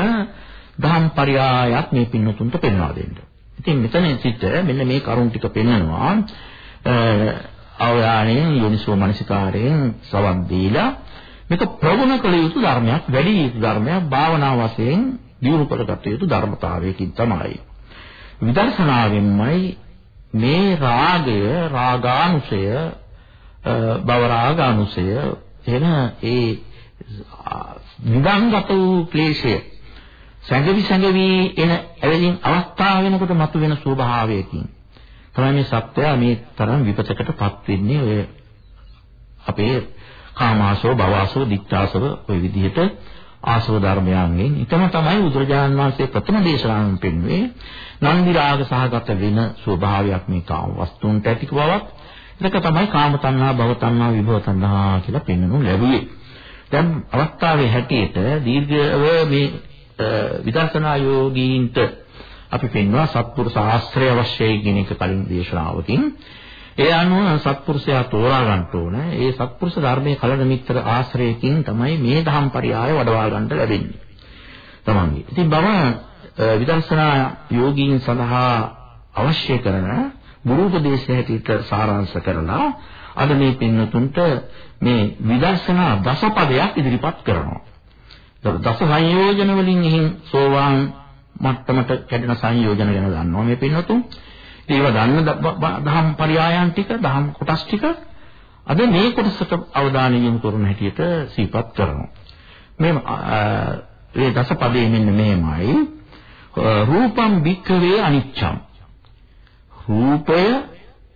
දහම් පරයායක් මේ පින්නතුන්ට පෙන්වා දෙන්න. ඉතින් මෙතන සිට මෙන්න මේ කරුණ ටික පෙන්වනවා අවයාණයෙන් යෝනිසෝ මනසිකාරයෙන් සවන් දීලා මේක ප්‍රගුණ කළ යුතු ධර්මයක්, වැඩි යුතු ධර්මයක්, භාවනා වශයෙන් දියුණු කරගත යුතු ධර්මතාවයකින් තමයි. විදර්ශනාවෙන්මයි මේ රාගය, රාගානුසය, භව රාගානුසය එන ඒ නිදන්ගත වූ ක්ලේශය සැඟවි සැඟවි එන ඇලෙමින් අවස්ථාව වෙනකොට මතුවෙන ස්වභාවයකින් තමයි මේ සත්‍යය මේ තරම් විපතකටපත් වෙන්නේ ඔය අපේ කාමාශෝ භවආශෝ දික්ඨාශව ඔය විදිහට ආශෝ ධර්මයන්ගෙන්. ඊටම තමයි බුදුරජාණන් වහන්සේ ප්‍රථම දේශනාවෙන් පෙන්වුවේ නන්දි රාග සහගත වෙන ස්වභාවයක් මේ කාම වස්තුන්ට ඇති බවක්. ඒක තමයි කාම තණ්හා භව තණ්හා විභව තණ්හා කියලා පෙන්වනු ලැබුවේ. දැන් අවස්ථාවේ හැටියට දීර්ඝව මේ විදර්ශනා යෝගීන්ට අපි පෙන්වනවා සත්පුරුෂ ආශ්‍රය අවශ්‍යයි කියන එක කලින් දේශනාවකින් ඒ අනුව සත්පුරුෂයා තෝරා ගන්න ඕන. ඒ සත්පුරුෂ ධර්මයේ කලන මිත්‍ර ආශ්‍රයකින් තමයි මේ ධම් පරියාය වඩවා ගන්න ලැබෙන්නේ. තමන්ගේ. ඉතින් බව විදර්ශනා යෝගීන් සඳහා අවශ්‍ය කරන ගුරුපදේශය හැටියට සාරාංශ කරලා අද මේ පින්නතුන්ට මේ විදර්ශනා දසපදයක් ඉදිරිපත් කරනවා. දස සංයෝජන වලින් එහෙන් සෝවාන් මට්ටමට කැඩෙන සංයෝජන ගැන දන්නවා මේ පින්නතුන්. ඒව දන්න දහම් පරයයන් ටික දහම් කොටස් ටික අද මේ කොටසට අවධානය යොමු කරන හැටියට සිහිපත් කරනවා. මේ මේ දසපදයේ මෙන්න මෙහෙමයි. රූපම් භික්ඛවේ අනිච්ඡම්. රූපය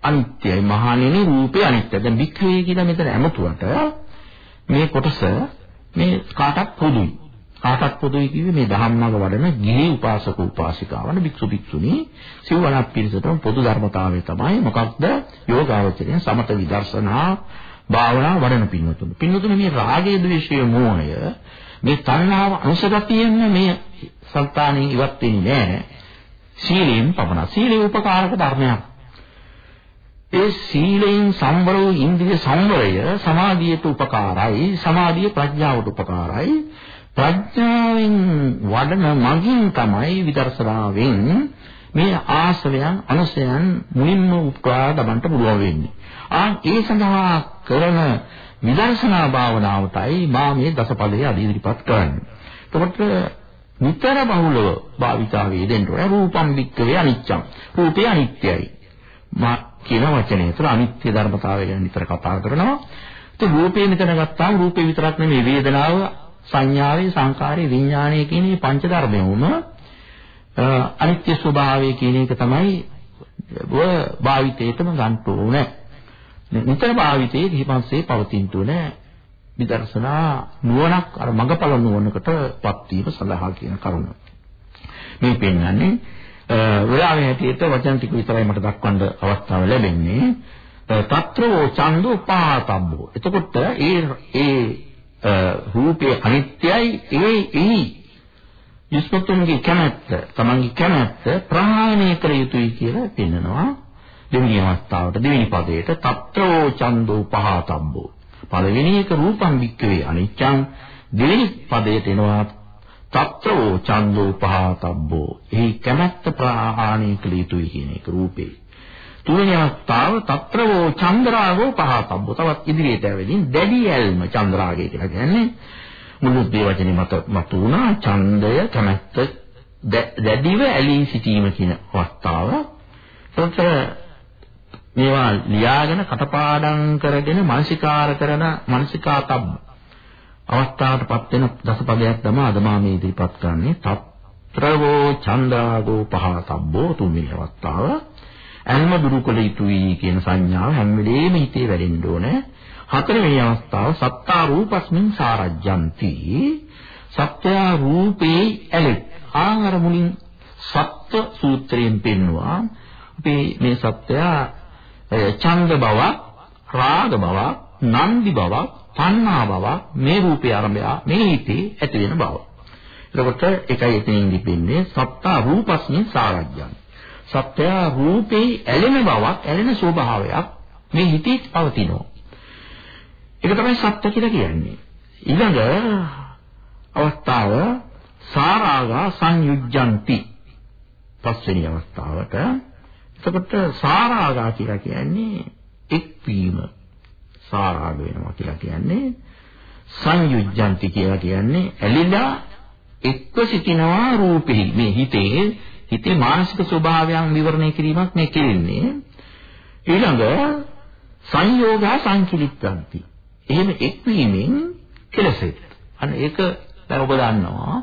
අනිත්‍යයි. මහණෙනි රූපය අනිත්‍යයි. දැන් භික්ඛවේ කියලා මෙතන ඇමතුවට මේ කොටස මේ කාටත් පොදුයි. කාටත් පොදුයි කිව්වේ මේ ධම්මග වඩන ගිහි උපාසක උපාසිකාවන් භික්ෂු භික්ෂුණී සිවණක් පිරිසටම පොදු ධර්මතාවය තමයි මොකක්ද යෝගාවචරයෙන් සමත විදර්ශනා භාවනා වඩන පින්වතුන්. පින්වතුන් මේ රාගය, ද්වේෂය, මෝහය මේ තණ්හාව අනුසගතියෙන් මේ సంతානෙන් ඉවත් වෙන්නේ නැහැ. සීලයෙන් පමණ. සීලේ උපකාරක ධර්මයක්. ඒ සීලයෙන් සම්වර වූ ඉන්ද්‍රිය සංවරය සමාධියට උපකාරයි. සමාධිය ප්‍රඥාවට උපකාරයි. ප්‍රඥාවෙන් වඩන මගින් තමයි විදර්ශනාවෙන් මේ ආශ්‍රයයන් අනුසයන් මුලින්ම උපකාර දමන්න පුළුවන් වෙන්නේ. ආ ඒ සඳහා කරන විදර්ශනා භාවනාවටයි මා මේ දසපදයේ අධිරිපත් කරන්නේ. එතකොට නිතර බහුලව භාවිතාවේ දෙන්න ඕන රූපම් වික්කවේ අනිච්චම්. රූපය අනිත්‍යයි. මා කියන වචනේ තුළ අනිත්‍ය ධර්මතාවය ගැන නිතර කතා කරනවා. ඒ රූපේ මෙතන ගත්තාම රූපේ විතරක් නෙමෙයි වේදනාව සංඥාවේ සංකාරයේ විඥානයේ කියන මේ පංච ධර්මයෝම අනිත්‍ය ස්වභාවය කියන එක තමයි ඔය භාවිතේටම ගන්න ඕනේ. නිතර භාවිතයේ කිහිපන්සේ පවතින්න ඕනේ. විදර්ශනා නුවණක් අර මඟපල නුවණකටපත් වීම සඳහා කියන කරුණ. මේ පෙන්වන්නේ වෙලාවේ හැටියට වචන ටික විතරයි මට දක්වන්න අවස්ථාව ලැබෙන්නේ. తත්‍රෝ චන්දෝ පාතබ්බෝ. එතකොට ඒ ඒ රූපේ අනිත්‍යයි ඒ එයි. යස්පතුන්ගේ කැමැත්ත තමන්ගේ කැමැත්ත ප්‍රහාණය කර යුතුයි කියලා පෙන්නනවා. දෙවෙනි අවස්ථාවට දෙවෙනි පදයට తත්‍රෝ චන්දෝ පහතම්බෝ. පළවෙනි එක රූපං වික්කවේ අනිච්ඡං. දෙවෙනි පදයට එනවා తත්‍රෝ චන්දෝ පහතම්බෝ. එහි කැමැත්ත ප්‍රහාණය කළ යුතුයි කියන එක රූපේ. තුන්වෙනි අවස්ථාව తත්‍රවෝ චන්ද්‍රාගෝ පහතබ්බෝ. තවත් ඉදිරියට ඇවිදින් දැඩි ඇල්ම චන්ද්‍රාගය කියලා කියන්නේ මුළු දේවචනේ මත මතු වුණා ඡන්දය කැමැත්ත දැඩිව ඇලී සිටීම කියන අවස්ථාව. එතකොට මේවා ලියාගෙන කටපාඩම් කරගෙන මානසිකාර කරන මානසිකාතබ්බ අවස්ථාවටපත් වෙන දසපදයක් තමයි අද මා මේ ඉදිරිපත් කරන්නේ. తත්‍රවෝ චන්ද්‍රාගෝ පහතබ්බෝ තුන්වෙනි අවස්ථාව. ඇල්ම දුරු කළ යුතුයි කියන සංඥාව හැම වෙලේම හිතේ වැඩෙන්න ඕනේ. හතරවෙනි අවස්ථාව සත්තා රූපස්මින් සාරජ්‍යಂತಿ. සත්‍ය රූපේ ඇලෙත්. ආහාර මුලින් සත්ත්ව සූත්‍රයෙන් පෙන්නවා. අපේ මේ සත්‍ය ඡන්ද බව, රාග බව, නන්දි බව, තණ්හා බව මේ රූපේ ආරම්භය මේ හිතේ ඇති වෙන බව. එතකොට එකයි එතනින් දිපෙන්නේ සත්තා රූපස්මින් සාරජ්‍යಂತಿ. සත්‍ය රූපේ ඇලෙන බවක් ඇලෙන ස්වභාවයක් මේ හිතේ පවතිනවා. ඒක තමයි සත්‍ය කියලා කියන්නේ. ඊළඟ අවස්ථාව සාරාගා සංයුජ්ජಂತಿ. පස්වෙනි අවස්ථාවට එතකොට සාරාගා කියලා කියන්නේ එක්වීම. සාරාග වෙනවා කියලා කියන්නේ සංයුජ්ජಂತಿ කියලා කියන්නේ ඇලිලා එක්ව සිටිනවා රූපෙහි මේ හිතේ හිතේ මානසික ස්වභාවයන් විවරණය කිරීමක් මේ කෙරෙන්නේ. ඊළඟ සංයෝගා සංකිලිට්ඨಂತಿ එහෙම එක්වීමෙන් කෙලසෙත් අන්න ඒක දැන් ඔබ දන්නවා.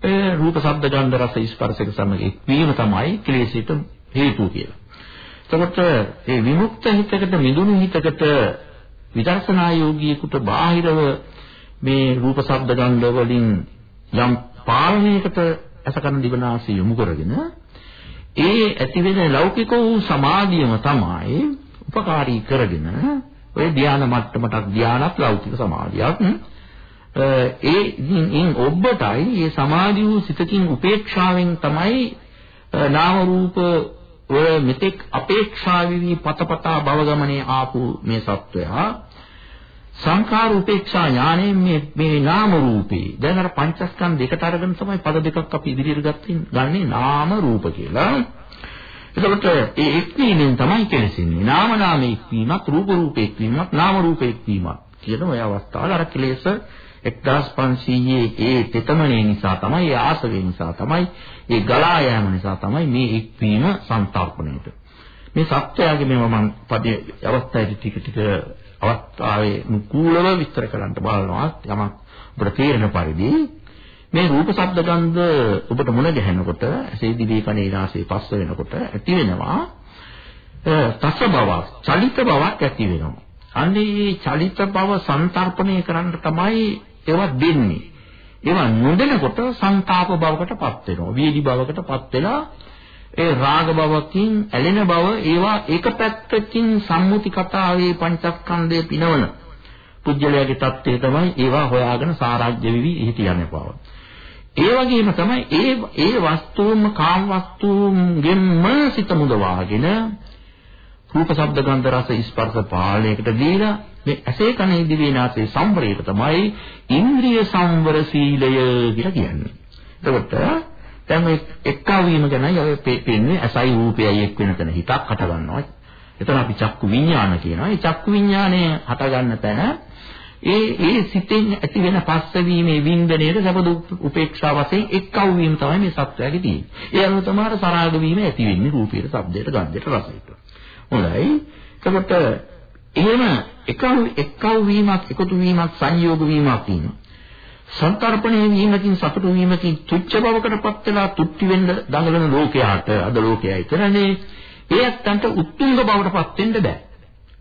ඔය රූප ශබ්ද ගන්ධ රස ස්පර්ශක සමග එක්වීම තමයි කෙලෙසිට හේතුව කියලා. එතකොට මේ විමුක්ත හිතකට මිදුණු හිතකට විදර්ශනා යෝගීෙකුට බාහිරව මේ රූප ශබ්ද ගන්ධ වලින් යම් පාලනයකට අසකන දිවනාසය යොමු කරගෙන ඒ ඇතිවෙන ලෞකික වූ සමාධියම තමයි උපකාරී කරගෙන ඔය ධානා මට්ටමටත් ධානත් ලෞකික සමාධියක්. ඒ ඉන් ඔබටයි මේ සමාධි වූ සිතකින් උපේක්ෂාවෙන් තමයි නාම රූප ඔය මෙතෙක් අපේක්ෂා විවි පතපතා භව ගමනේ ආපු මේ සත්වයා සංඛාර උපේක්ෂා ඥාණයෙන් මේ මේ නාම රූපේ දැන් අර පංචස්කන්ධ දෙකට අරගෙන තමයි පද දෙකක් අපි ඉදිරියට ගත්තින් ගන්නේ නාම රූප කියලා. එතකොට ඒ එක්වීමෙන් තමයි කෙලෙසින්නේ. නාම නාම එක්වීමත් රූප රූප එක්වීමත් නාම රූප එක්වීමත් කියන ඔය අවස්ථාවල අර කෙලෙස 1500 ඒ තෙතමනේ නිසා තමයි ඒ ආසවේ නිසා තමයි ඒ ගලා යාම නිසා තමයි මේ එක්වීම සංතරපණයට. මේ සත්‍යයගේ මේව මම පදේ අවස්ථාවේදී ටික ටික අවස්ථාවේ නුකූලව විස්තර කරන්න බලනවා යමක් ඔබට තේරෙන පරිදි මේ රූප ශබ්ද ගන්ධ ඔබට මුණ ගැහෙනකොට ඇසේ දිවේ කනේ නාසයේ පස්ස වෙනකොට ඇති වෙනවා. තස බවක් චලිත බවක් ඇති වෙනවා. අන්නේ මේ චලිත බව සංතරපණය කරන්න තමයි ඒවා දෙන්නේ. ඒවා නොදෙනකොට සංతాප බවකටපත් වෙනවා. වීදි බවකටපත් වෙලා ඒ රාග බවකින් ඇලෙන බව ඒවා එක පැත්තකින් සම්මුති කතාවේ පංචස්කන්ධය පිනවන පුජ්‍යලයාගේ தත්ත්වය තමයි ඒවා හොයාගෙන සාරාජ්‍ය විවි හිටියන්නේ බව. ඒ වගේම තමයි ඒ ඒ වස්තුන්ම කාම වස්තුන්ගෙන්ම සිත මුදවාගෙන රූප ශබ්ද ගන්ධ රස ස්පර්ශ පාලනයකට දීලා මේ ඇසේ කනේ දිවේ නාසයේ සංවරයට තමයි ඉන්ද්‍රිය සංවර සීලය කියලා කියන්නේ. එතකොට දැන් මේ එක්කා වීම ගැනයි ඔය පෙන්නේ ඇසයි රූපයයි එක් වෙන තැන හිතක් හට ගන්නවා. එතන අපි චක්කු විඥාන කියනවා. ඒ චක්කු විඥානය හට ගන්න තැන ඒ ඒ සිතෙන් ඇති වෙන පස්ස වීමේ වින්දනයේ සබද උපේක්ෂා වශයෙන් එක්කව වීම තමයි මේ සත්‍යයේ තියෙන්නේ. ඒ අනුව තමයි සරාග වීම ඇති වෙන්නේ රූපයට, ශබ්දයට, ගන්ධයට, රසයට. හොඳයි. එතකොට එහෙම එකව එක්කව වීමක්, එකතු වීමක්, සංයෝග වීමක් තියෙනවා. සංකල්පණය වීමකින් සතුටු වීමකින් තුච්ච බවකටපත් වෙලා තුට්ටි වෙන්න දඟලන ලෝකයාට අද ලෝකයයි කරන්නේ ඒ ඇත්තන්ට උත්තුංග බවටපත් වෙන්න බෑ.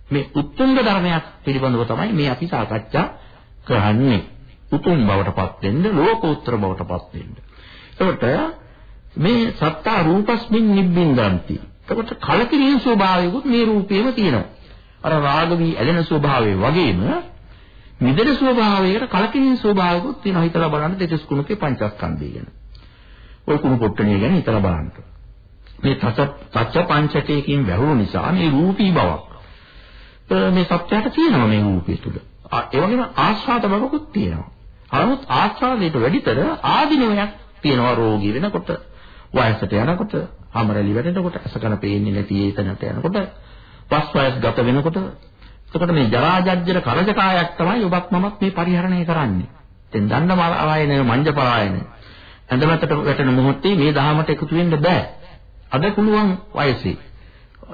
මේ උත්තුංග ධර්මයක් පිළිබඳව තමයි මේ අපි සාකච්ඡා කරන්නේ. උතුම් බවටපත් වෙන්න ලෝකෝත්තර බවටපත් වෙන්න. එතකොට මේ සත්තා රූපස්මින් නිබ්බින්දන්ති. එතකොට කලකිරීම ස්වභාවයකුත් මේ රූපේම තියෙනවා. අර රාග වී ඇලෙන ස්වභාවය වගේම මිදෙන ස්වභාවයකට කලකිරීම ස්වභාවයකුත් තියෙනවා හිතලා බලන්න දෙකස් කුණකේ පංචස්කන්ධය ගැන. ওই කුණු පොට්ටනිය ගැන හිතලා බලන්න. මේ තස තච්ච පංචකයකින් වැහුණු නිසා මේ රූපී බවක් මේ සත්‍යයට තියෙනවා මේ රූපය තුල. ඒ වගේම ආස්වාද බවකුත් තියෙනවා. නමුත් ආස්වාදයට වැඩිතර ආධිනවයක් තියෙනවා රෝගී වෙනකොට, වයසට යනකොට, හැමරලි වැටෙනකොට, අසකන පේන්නේ නැති ඒතනට යනකොට, පස් වයස් ගත වෙනකොට එතකොට මේ ජරා ජජ්ජර කරජකායක් තමයි ඔබත් මමත් මේ පරිහරණය කරන්නේ. දැන් දන්නම ආයන මංජපායන. ඇඳමතට වැටෙන මොහොතේ මේ දහමට එකතු වෙන්න බෑ. අද පුළුවන් වයසේ.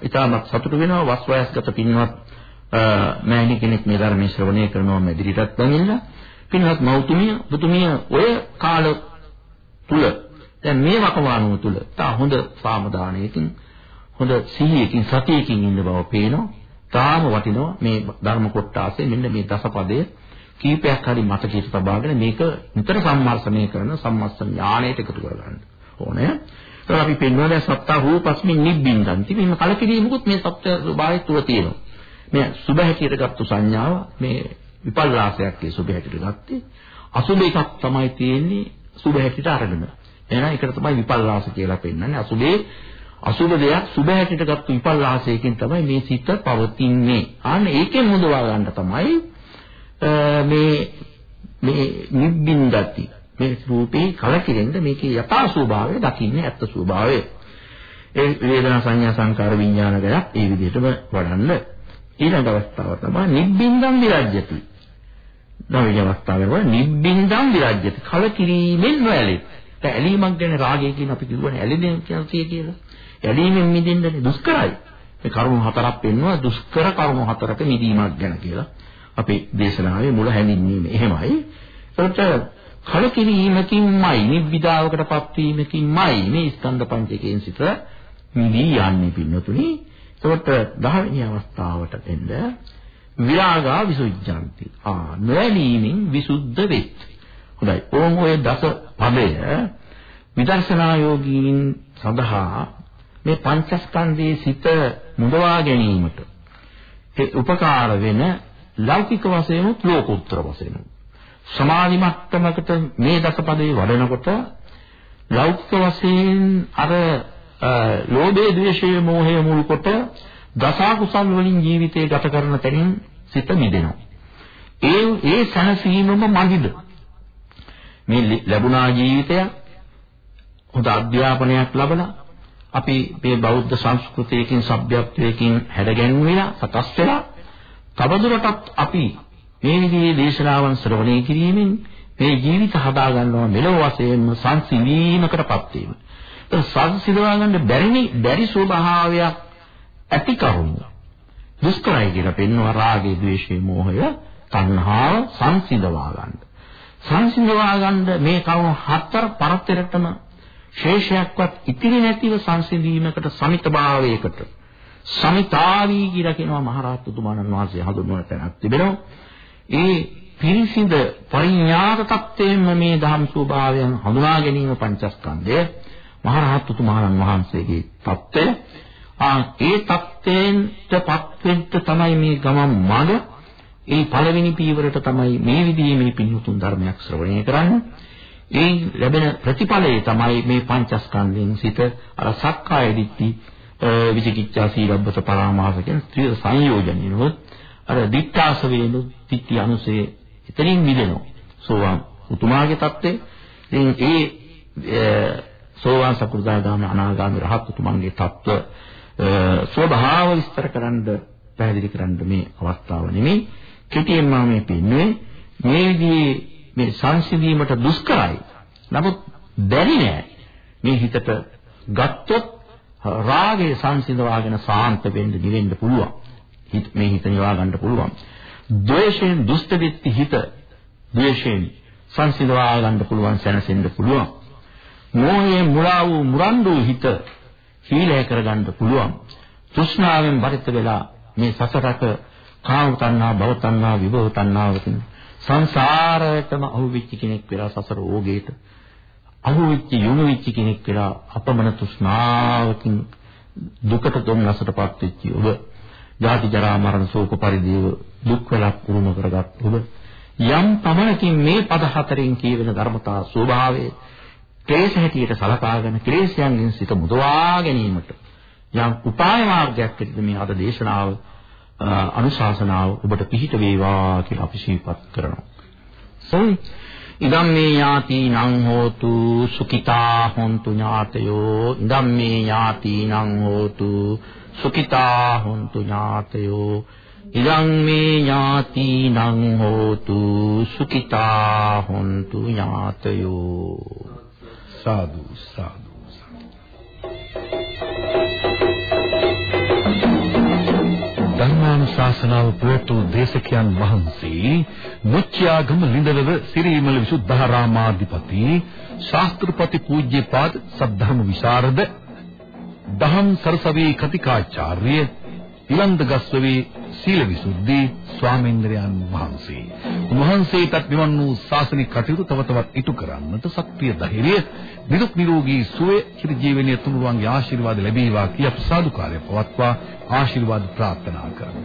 ඊටමත් සතුටු වෙනවා වස් වයස්ගත පින්වත් මෑණි කෙනෙක් මේ ධර්මයේ ශ්‍රවණය කරනවා මෙදිරිටත් බැමිලා. පින්වත් මෞතුමිය පුතුමිය ඔය කාල තුල දැන් මේ වකවානුව තුල තා හොඳ සාමදානයකින් හොඳ සිහියකින් සතියකින් ඉන්න බව පේනවා. තාම වටිනවා මේ ධර්ම කොටාසේ මෙන්න මේ දසපදය කීපයක් හරි මතකයට තබාගෙන මේක නිතර සම්මර්ෂණය කරන සම්මස්ස ඥාණයට එකතු කරගන්න ඕනේ. ඒක අපි පෙන්වන සත්තා රූපස්මින් නිබ්බින්දන්ති මේ කලකිරීමකුත් මේ සත්‍ය ස්වභාවය තුල තියෙනවා. මේ සුභ හැටියට ගත්තු සංඥාව මේ විපල්ලාසයක් ඒ සුභ හැටියට ගත්තේ අසුභ එකක් තමයි තියෙන්නේ සුභ හැටියට අරගෙන. එහෙනම් ඒකට තමයි විපල්ලාස කියලා පෙන්වන්නේ. අසුභේ අසුබ දෙයක් සුබ හැටියට ගත්ත විපල්ලාසයකින් තමයි මේ සිත පවතින්නේ. අන්න ඒකෙන් මුදවා ගන්න තමයි මේ මේ නිබ්බින්දති මේ රූපේ කලකිරෙන්න මේකේ යථා ස්වභාවය දකින්නේ ඇත්ත ස්වභාවය. ඒ වේදනා සංඥා සංකාර විඥාන ගැන ඒ විදිහටම වඩන්න ඊළඟ අවස්ථාව තමයි නිබ්බින්දම් විරජ්‍යති. නවීන අවස්ථාවේ වල නිබ්බින්දම් විරජ්‍යති කලකිරීමෙන් නොඇලෙයි. දැන් ඇලීමක් ගැන රාගය කියන අපි කිව්වනේ ඇලෙන්නේ කියලා. ඇලීමෙන් මිදෙන්නනේ දුෂ්කරයි. මේ කරුණු හතරක් පෙන්වනවා දුෂ්කර කරුණු හතරක මිදීමක් ගැන කියලා. අපේ දේශනාවේ මුල හැඳින්වීම එහෙමයි. ඒකට කලකිරීමකින්මයි නිබ්බිදාවකටපත් වීමකින්මයි මේ ස්කන්ධ පංචකයෙන් සිත මිදී යන්නේ පින්නතුනි. ඒකට 10 වෙනි අවස්ථාවට එන්න විරාගා විසුද්ධාන්ති. ආ නොඇලීමෙන් විසුද්ධ වෙත්. හොඳයි. ඕම් ඔය දස පදය විදර්ශනා යෝගීන් සඳහා මේ පංචස්කන්ධයේ සිත මුදවා ගැනීමට ඒ උපකාර වෙන ලෞකික වශයෙන් ලෝකෝත්තර වශයෙන් සමාධි මට්ටමකට මේ දසපදේ වඩනකොට ලෞකික වශයෙන් අර ලෝභයේ ද්වේෂයේ මෝහයේ මුල් කොට දසා කුසල් වලින් ජීවිතය ගත කරන තැනින් සිත මිදෙනවා. ඒ ඒ සනසීමම මගිද මේ ලැබුණා ජීවිතය හොඳ අධ්‍යාපනයක් ලැබලා අපි මේ බෞද්ධ සංස්කෘතියකින් සભ્યත්වයකින් හැඩගැන්වෙ වෙලා සකස් වෙලා තවදුරටත් අපි මේ විදිහේ දේශනාවන් ශ්‍රවණය කිරීමෙන් මේ ජීවිත හදා ගන්නවා මෙලොව වශයෙන්ම සංසිඳීමකටපත් වීම. ඒ සංසිඳවා ගන්න බැරිනි බැරි ස්වභාවයක් ඇති කරුණු. දුෂ්කරයි කියලා පෙන්වන රාගය, ద్వේෂය, මෝහය, තණ්හාව සංසිඳවා ගන්න. සංසිඳවා ගන්න මේ කරුණු හතර පරතරටම ශේෂයක්වත් ඉතිරි නැතිව සංසිඳීමකට සමිතභාවයකට සමිතාවී කියලා කියනවා මහරහතුතුමාණන් වහන්සේ හඳුන්වන තැනක් තිබෙනවා. ඒ පිරිසිඳ පරිඥාත තත්ත්වයෙන්ම මේ ධම් ස්වභාවයන් හඳුනා ගැනීම පංචස්කන්ධය මහරහතුතුමාණන් වහන්සේගේ தත්ත්වය. ආ ඒ தත්ත්වෙන්ටපත් වෙන්න තමයි මේ ගමන් මඟ ඒ පළවෙනි පීවරට තමයි මේ විදිහේ මේ පින්වුතුන් ධර්මයක් ශ්‍රවණය කරන්නේ. ඒ ලැබෙන ප්‍රතිඵලය තමයි මේ පංචස්කන්ධයෙන් සිත අර සක්කාය දිට්ඨි විචිකිච්ඡා සීලබ්බත පරාමාස කියන ත්‍රි සංයෝජනිනුත් අර දිට්ඨාස වේනු දිට්ඨි අනුසේ එතනින් මිදෙනවා. සෝවාන් උතුමාගේ தත්ත්වය. ඉතින් ඒ සෝවාන් සකෘදාගාමී අනාගාමී රහත් උතුමන්ගේ தත්ත්ව ස්වභාව විස්තර කරන්න පැහැදිලි කරන්න මේ අවස්ථාව නෙමෙයි. කෙටියෙන් මම මේ පින්නේ මේ විදිහේ මේ සංසිඳීමට දුෂ්කරයි. නමුත් බැරි නෑ. මේ හිතට ගත්තොත් රාගය සංසිඳවාගෙන සාන්ත වෙන්න නිවෙන්න පුළුවන්. හිත මේ හිත නිවා ගන්න පුළුවන්. ද්වේෂයෙන් දුෂ්ට වෙච්ච හිත ද්වේෂයෙන් සංසිඳවා ගන්න පුළුවන් සැනසෙන්න පුළුවන්. මෝහයෙන් මුලා වූ මුරණ්ඩු හිත හීලය කරගන්න පුළුවන්. තෘෂ්ණාවෙන් බරිත වෙලා මේ සසරක කාම තණ්හා, භව තණ්හා, විභව තණ්හාවකින් සංසාරයටම අහුවෙච්ච කෙනෙක් වෙලා සසර ඕගේට අහුවෙච්ච යොමු වෙච්ච කෙනෙක් වෙලා අපමණ තෘෂ්ණාවකින් දුකට දුම්නසටපත් වෙච්ච ඔබ ජාති ජරා මරණ ශෝක පරිදේව දුක් වෙලක් පුරුම කරගත් ඔබ යම් පමණකින් මේ පද හතරෙන් කියවෙන ධර්මතා ස්වභාවයේ ක්ලේශ හැටියට සලකාගෙන ක්ලේශයන්ගෙන් සිත මුදවා ගැනීමට යම් උපාය මාර්ගයක් ඇතිද මේ අද දේශනාව? අනුශාසනාව ඔබට පිහිට වේවා කියලා අපි සිහිපත් කරනවා. සෝයි ඉදම් මේ ඥාති නං හෝතු සුඛිතා හොන්තු ඥාතයෝ. ඉදම් මේ ඥාති නං හෝතු සුඛිතා හොන්තු ඥාතයෝ. ඉදම් මේ ඥාති නං හෝතු සුඛිතා හොන්තු ඥාතයෝ.
සාදු සාදු ධර්මානුශාසනාව පුරතු දේශකයන් වහන්සේ මුච්චාගම ලිඳවව සිරිමල විසුද්ධාරාමාධිපති ශාස්ත්‍රපති පූජ්‍යපාද සද්ධර්ම විශාරද දහම් සරසවි කතිකාචාර්ය ඉලන්දගස්වවේ සීල විසුද්ධි ස්වාමීන්ද්‍රයන් වහන්සේ. උන්වහන්සේටත් මෙවන් වූ ශාසනික කටයුතු තව තවත් ඉටු කරන්නට ශක්තිය ධෛර්යය නිරුක් නිරෝගී සුවය චිර ජීවනයේ තුනුරුවන්ගේ ආශිර්වාද ලැබේවා කිය ප්‍රසාදුකාරය පවත්වා ආශිර්වාද ප්‍රාර්ථනා කරමු.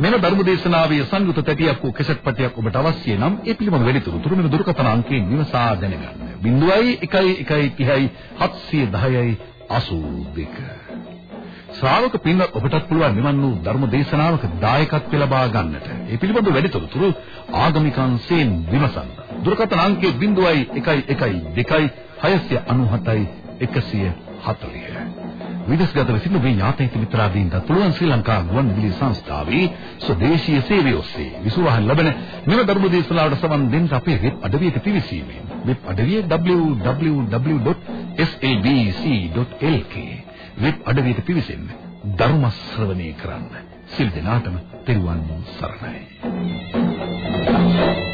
මෙම ධර්ම දේශනාවේ සංයුත තැටියක් වූ කෙසට් පටියක් ඔබට අවශ්‍ය නම් ඒ පිළිබඳ වැඩිතුරු තුරු මෙම දුරකථන අංකයෙන් විමසා දැනගන්න. 01 1 30 710 82 ශ්‍රාවක පින්වත් ඔබටත් පුළුවන් මෙවන් වූ ධර්ම දේශනාවක දායකත්ව ලබා ගන්නට. ඒ පිළිබඳව වැඩිතොරතුරු ආගමිකංශයෙන් විමසන්න. දුරකථන අංකය 0112 697 140. විදේශගතව සිටින මේ ඥාතීන් මිත්‍රාදීන්ට පුළුවන් ශ්‍රී ලංකා ගුවන්විදුලි සංස්ථාවේ ස්වදේශීය සේවය ඔස්සේ විසුවහන් ලබන මෙම ධර්ම දේශනාවට සමන් දෙන්න අපේ වෙබ් අඩවියට පිවිසීමෙන් වෙබ් අඩවිය www.sabc.lk වෙබ් අඩවියට පිවිසෙන්න ධර්ම ශ්‍රවණය කරන්න. සිල් දනාතම තෙරුවන් සරණයි. Thank you.